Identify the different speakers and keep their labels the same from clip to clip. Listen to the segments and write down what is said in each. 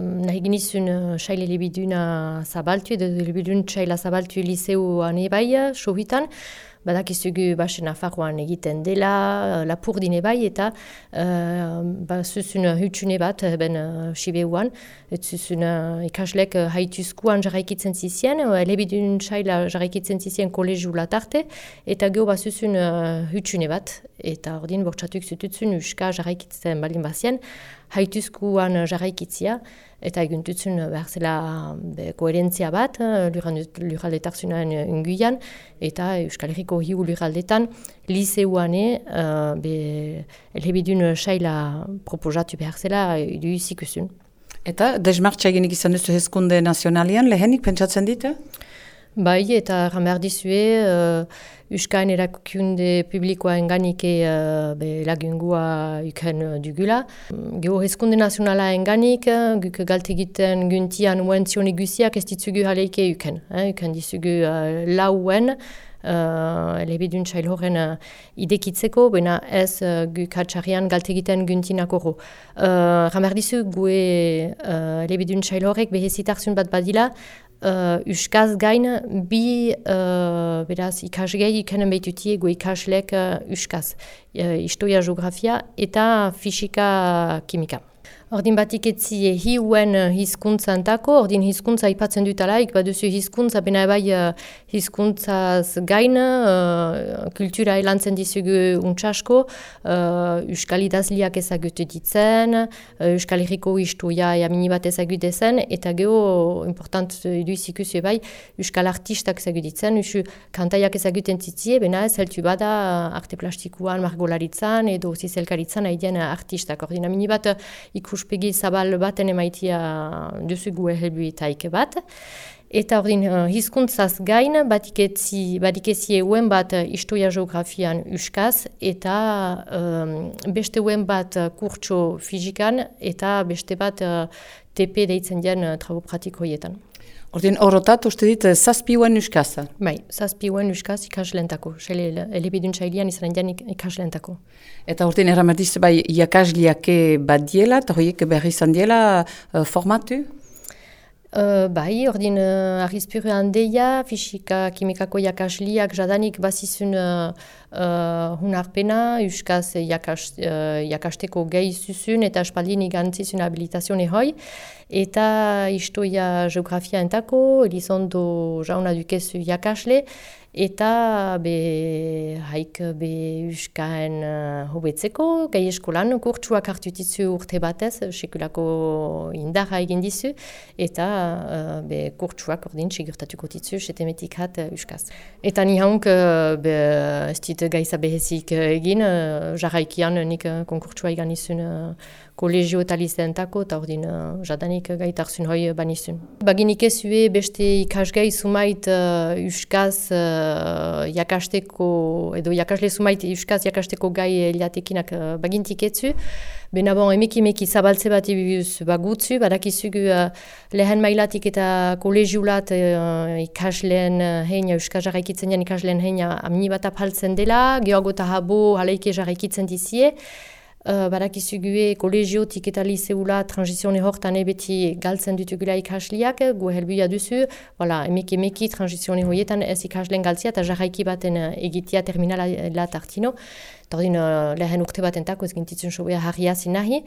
Speaker 1: Nahi genizun uh, saile elebiduna zabaltu, edo elebidun saila zabaltu liseu ane bai, sohitan, badakizugu basen nafarroan egiten dela, lapur dine bai, eta uh, ba, zuzun hutsune bat, ben uh, sibeuan, et zuzun uh, ikaslek uh, haituzkuan jarraikitzen zizien, uh, elebidun saila jarraikitzen zizien kolegiu latarte, eta geho bat zuzun uh, hutsune bat, eta ordin bortxatuk zututzun uska jarraikitzen balin bazien, haituzkuan jarraikitzia, eta eguntutzen behar zela be, koherentzia bat, lurraldetarzunaren unguian, eta Euskal Herriko hiu lurraldetan, liseuane, uh, be, elhebidun saila proposatu behar zela, edu.
Speaker 2: Eta desmartxa eginik izan duzu hezkunde nazionalian, lehenik pentsatzen ditu?
Speaker 1: Bai, eta behar dizue, uh, Euskain erakunde publikoa enganike uh, lagungua uken uh, dugula. Geo hezkunde nazionala enganik, uh, guk galte egiten guntian uentzion egusiak ez ditzugu haleike uken. Eh? Uken dizugu uh, lauen, uh, elebidun txail horren uh, idekitzeko, baina ez uh, guk hatxarrian galte egiten guntinak horro. Uh, Ramerdizu gue uh, elebidun txail horrek behezitarzun bat badila, uh, uskaz gain bi uh, beraz ikasgei ikenen behituti ego ikaslek uh, uskaz. Uh, historia, geografia eta fisika kimika. Ordin batik etzi hiuen hizkuntza antako, ordin hizkuntza ipatzen dutalaik, baduzu hizkuntza, bena ebai uh, hizkuntzaz gain, uh, kultura elantzen dizugu untsasko, uh, Euskal idazliak ezagutu ditzen, uh, Euskal Herriko historia ea minibat ezagutu zen, eta geho, important edu izikuzu ebai, Euskal artistak ezagutu ditzen, usu kantaiak ezaguten zitzie, bena ez heltu bada arte plastikuan, margolaritzan, edo zizelkaritzan haidien artistak. Ordin, minibat ikus ikuspegi zabal baten emaitia duzugu helbuitaik bat. Eta ordin, uh, hizkuntzaz gain, batiketzi, batiketzi euen bat uh, historia geografian uskaz, eta um, beste euen bat kurtso fizikan, eta beste bat uh, TP deitzen dian uh, trabo pratikoietan.
Speaker 2: Ordin, horretat, uste dit, zazpiuen uskaza?
Speaker 1: Bai, zazpiuen uskaz ikaslentako. Sele, elebidun txailian izan indian ikaslentako.
Speaker 2: Eta ordin, eramerdiz, bai, iakasliake bat diela, eta horiek berri izan diela uh, formatu?
Speaker 1: Uh, bai, ordin, uh, arrizpuru handeia, fisika, kimikako jakasliak jadanik bazizun uh, uh, hunarpena, uskaz jakas, uh, jakasteko gehi zuzun eta espaldin igantzizun habilitazione hoi. Eta historia geografia entako, elizondo jauna dukezu jakasle, eta be haik be uskaen uh, hobetzeko, gai eskolan kurtsuak hartutitzu urte batez, sekulako indarra egin dizu, eta uh, be kurtsuak ordin sigurtatuko ditzu, setemetik hat uh, uskaz. Eta ni haunk, uh, be, ez dit gaiza behezik egin, uh, jarraikian nik uh, konkurtsua egan izun uh, kolegio eta lizentako, eta ordin uh, jadanik gaitarzun hoi banizun. Baginik ez beste ikasgai sumait uh, uskaz uh, jakasteko, edo jakasle sumait uskaz jakasteko gai eliatekinak uh, bagintik etzu. Bena bon, emeki emeki zabaltze bat ibibuz bagutzu, badakizugu uh, lehen mailatik eta kolegiulat uh, ikasleen uh, heina, uskaz jarraikitzen jan ikasleen heina amni bat apaltzen dela, geoago eta habo haleike jarraikitzen dizie, Uh, Badakizugue kolegiotik eta liseula transizione hortan ebeti galtzen dutugula ikasliak, gu helbuia duzu, voilà, emeki emeki transizione hoietan ez ikaslen galtzia eta jarraiki baten egitea terminala la tartino. Tordin uh, lehen urte bat entako ez gintitzen sobea harria zinahi.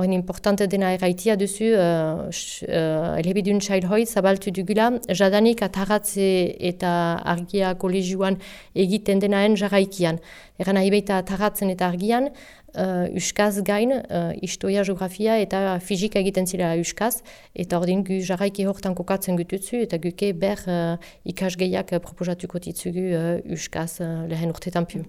Speaker 1: Horin importante dena eraitia duzu, uh, uh, elebidun txail hoi zabaltu dugula, jadanik ataratze eta argia kolegioan egiten denaen jarraikian. Eran nahi baita ataratzen eta argian, uh, uskaz gain, uh, historia, geografia eta fizika egiten zira uskaz, eta ordin gu jarraiki hortan kokatzen gututzu, eta guke ber uh, ikasgeiak proposatuko ditzugu uh, uskaz uh, lehen urtetan pu.